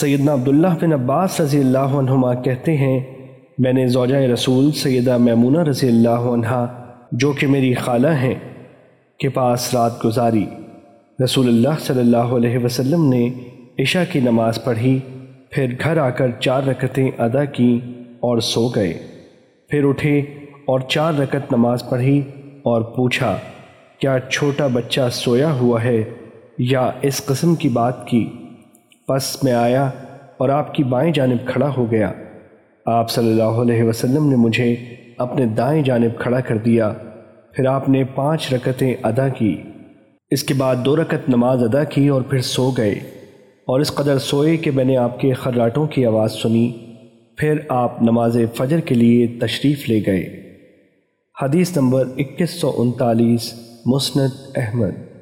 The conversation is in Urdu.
سیدنا عبداللہ بن عباس رضی اللہ عنہما کہتے ہیں، میں نے زوجہ رسول سیدہ میمونہ رضی اللہ عنہ جو کہ میری خالہ ہیں، کے پاس رات گزاری۔ رسول اللہ صلی اللہ علیہ وسلم نے عشاء کی نماز پڑھی، پھر گھر آ کر چار رکتیں ادا کیں اور سو گئے۔ پھر اٹھے اور چار رکت نماز پڑھی اور پوچھا، کیا چھوٹا بچہ سویا ہوا ہے یا اس قسم کی بات کی؟ پس میں آیا اور آپ کی بائیں جانب کھڑا ہو گیا۔ آپ صلی اللہ علیہ وسلم نے مجھے اپنے دائیں جانب کھڑا کر دیا۔ پھر آپ نے پانچ رکتیں ادا کی۔ اس کے بعد دو رکت نماز ادا کی اور پھر سو گئے۔ اور اس قدر سوئے کہ میں نے آپ کے خراٹوں کی آواز سنی۔ پھر آپ نماز فجر کے لیے تشریف لے گئے۔ حدیث نمبر اکیس سو انتالیس، مسند احمد۔